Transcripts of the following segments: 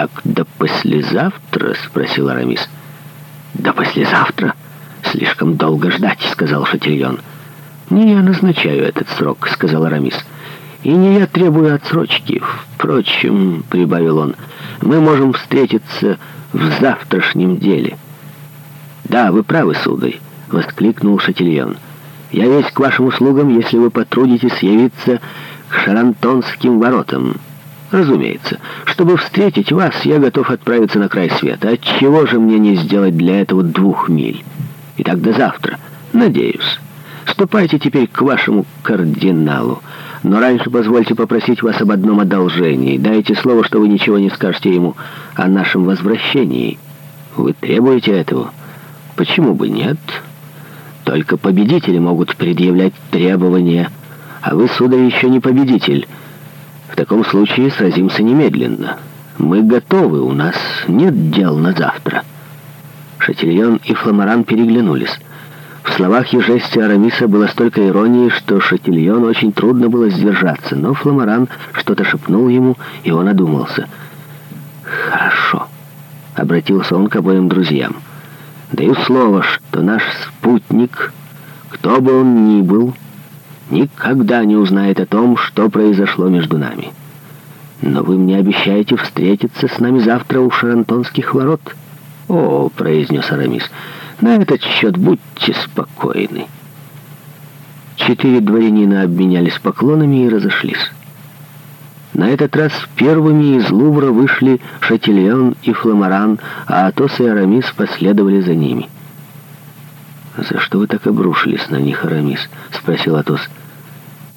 так до послезавтра?» — спросил Арамис. «До послезавтра? Слишком долго ждать», — сказал Шатильон. «Не я назначаю этот срок», — сказал Арамис. «И не я требую отсрочки. Впрочем, — прибавил он, — мы можем встретиться в завтрашнем деле». «Да, вы правы, сударь», — воскликнул Шатильон. «Я весь к вашим услугам, если вы потрудитесь явиться к шарантонским воротам». «Разумеется. Чтобы встретить вас, я готов отправиться на край света. Отчего же мне не сделать для этого двух миль? Итак, до завтра. Надеюсь. Ступайте теперь к вашему кардиналу. Но раньше позвольте попросить вас об одном одолжении. Дайте слово, что вы ничего не скажете ему о нашем возвращении. Вы требуете этого? Почему бы нет? Только победители могут предъявлять требования. А вы, сударь, еще не победитель» таком случае сразимся немедленно. Мы готовы, у нас нет дел на завтра». Шатильон и Фламоран переглянулись. В словах и жесте Арамиса было столько иронии, что Шатильону очень трудно было сдержаться, но Фламоран что-то шепнул ему, и он одумался. «Хорошо», — обратился он к обоим друзьям. «Даю слово, что наш спутник, кто бы он ни был, — никогда не узнает о том, что произошло между нами. Но вы мне обещаете встретиться с нами завтра у Шарантонских ворот?» «О», — произнес Арамис, — «на этот счет будьте спокойны». Четыре дворянина обменялись поклонами и разошлись. На этот раз первыми из Лувра вышли Шатильон и Фламаран, а Атос и Арамис последовали за ними. «За что вы так обрушились на них, Арамис?» — спросил Атос.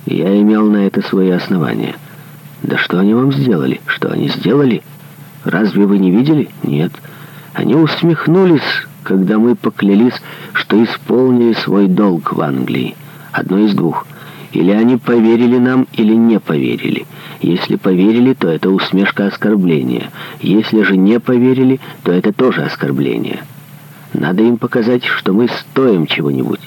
«Я имел на это свои основания». «Да что они вам сделали? Что они сделали? Разве вы не видели?» «Нет. Они усмехнулись, когда мы поклялись, что исполнили свой долг в Англии. Одно из двух. Или они поверили нам, или не поверили. Если поверили, то это усмешка оскорбления. Если же не поверили, то это тоже оскорбление». Надо им показать, что мы стоим чего-нибудь.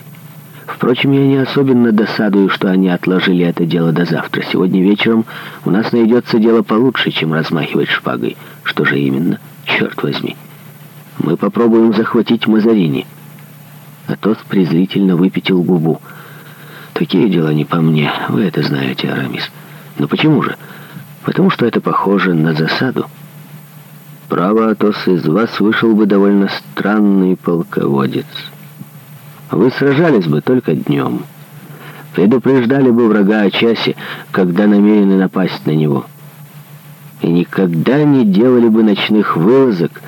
Впрочем, я не особенно досадую, что они отложили это дело до завтра. Сегодня вечером у нас найдется дело получше, чем размахивать шпагой. Что же именно? Черт возьми. Мы попробуем захватить Мазарини. А тот презрительно выпятил губу. Такие дела не по мне, вы это знаете, Арамис. Но почему же? Потому что это похоже на засаду. Право, Атос, из вас вышел бы довольно странный полководец. Вы сражались бы только днем. Предупреждали бы врага о часе, когда намерены напасть на него. И никогда не делали бы ночных вылазок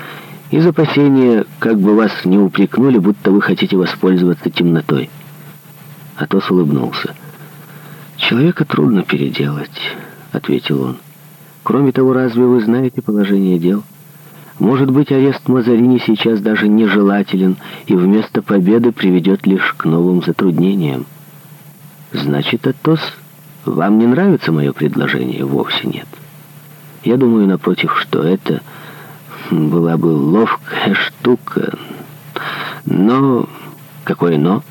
из опасения, как бы вас не упрекнули, будто вы хотите воспользоваться темнотой. Атос улыбнулся. «Человека трудно переделать», — ответил он. «Кроме того, разве вы знаете положение дел?» Может быть, арест Мазарини сейчас даже нежелателен и вместо победы приведет лишь к новым затруднениям. Значит, Атос, вам не нравится мое предложение? Вовсе нет. Я думаю, напротив, что это была бы ловкая штука. Но... Какое но?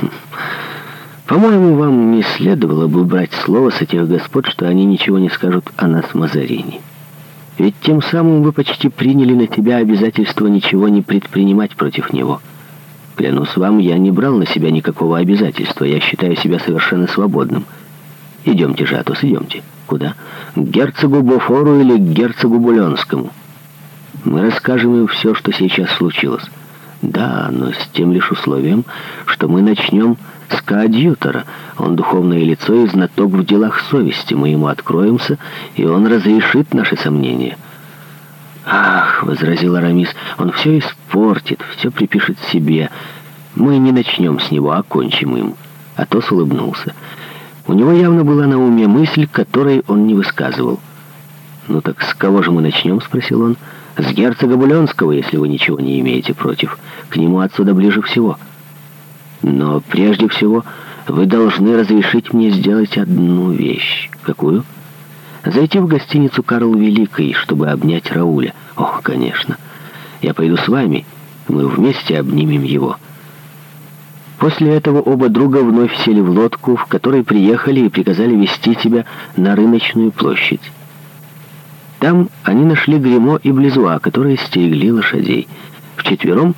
По-моему, вам не следовало бы брать слово с этих господ, что они ничего не скажут о нас Мазарини. Ведь тем самым вы почти приняли на себя обязательство ничего не предпринимать против него. Клянусь вам, я не брал на себя никакого обязательства. Я считаю себя совершенно свободным. Идемте же, Атос, идемте. Куда? К герцогу Бофору или к герцогу Буленскому. Мы расскажем им все, что сейчас случилось. Да, но с тем лишь условием, что мы начнем с коадьютора. Он духовное лицо и знаток в делах совести. Мы ему откроемся, и он разрешит наши сомнения. «Ах!» — возразил Арамис. «Он все испортит, все припишет себе. Мы не начнем с него, а кончим им». Атос улыбнулся. У него явно была на уме мысль, которой он не высказывал. «Ну так с кого же мы начнем?» — спросил он. «Он». С герцога Буленского, если вы ничего не имеете против. К нему отсюда ближе всего. Но прежде всего вы должны разрешить мне сделать одну вещь. Какую? Зайти в гостиницу «Карл Великий», чтобы обнять Рауля. Ох, конечно. Я пойду с вами. Мы вместе обнимем его. После этого оба друга вновь сели в лодку, в которой приехали и приказали вести тебя на рыночную площадь. Там они нашли гримо и Близуа, которые стерегли лошадей. Вчетвером